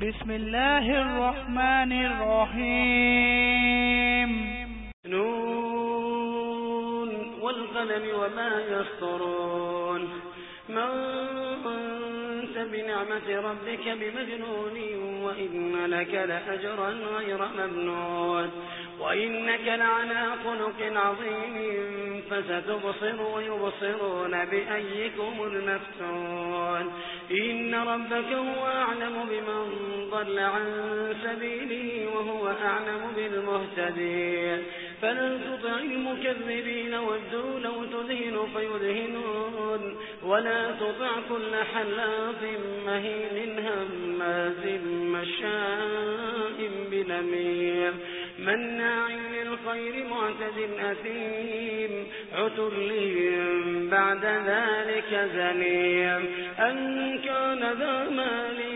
بسم الله الرحمن الرحيم. نون والقلم وما يسطرون. أنت بنعمة ربك بمجنون وإن لك لأجرا غير ممنون. وإنك لعلى خلق عظيم فستبصر ويبصرون بأيكم المفتون. إن ربك هو أعلم ضل عن سبيله وهو أعلم بالمهتدين. فلا تطع المكذبين والدول لو تدهن فيدهنون ولا تطع كل حلاف مهين هماز مشاء بنمير مناع للخير معتد أثيم. عتل بعد ذلك زنيم أن كان ذا مال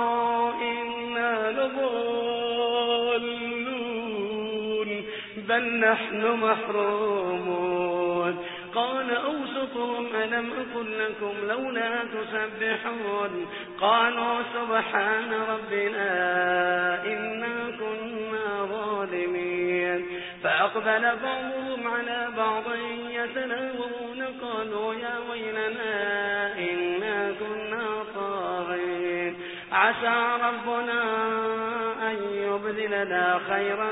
بل نحن محرومون. قال أوسطهم ألم أقل لكم لولا تسبحون؟ قالوا سبحان ربنا إنا كنا ظالمين. فأقبل بعضهم على بعض يتناوون قالوا يا ويلنا إنا كنا طاغين. عسى ربنا أن يبذلنا خيرا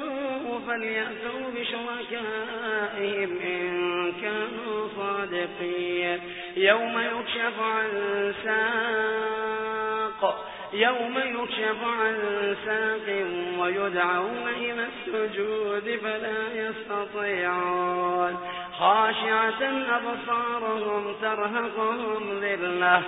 فليأتوا بشركائهم إن كانوا صادقين. يوم يكشف عن ساق يوم يكشف عن ساق ويدعون إلى السجود فلا يستطيعون. خاشعة أبصارهم ترهقهم ذلة.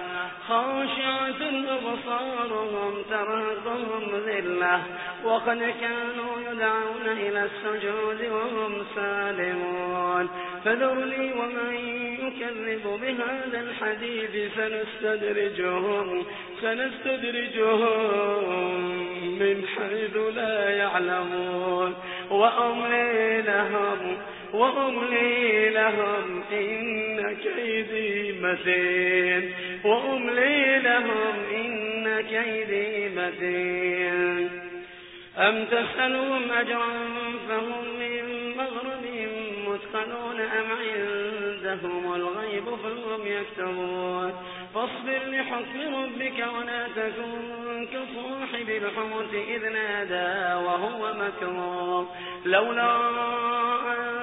خاشعة أبصارهم ترهقهم ذلة. وقد كانوا يدعون إلى السجود وهم سالمون. فذرني ومن يكذب بهذا الحديث سنستدرجهم سنستدرجهم من حيث لا يعلمون. وأملي لهم وأملي لهم إن كيدي متين وأملي لهم إن كيدي متين أم تسألهم أجرا فهم من مغرب مثقلون أم عندهم الغيب فهم يكتبون. فاصبر لحكم ربك ولا تكن كصاحب الحوت إذ نادى وهو مكروه. لولا أن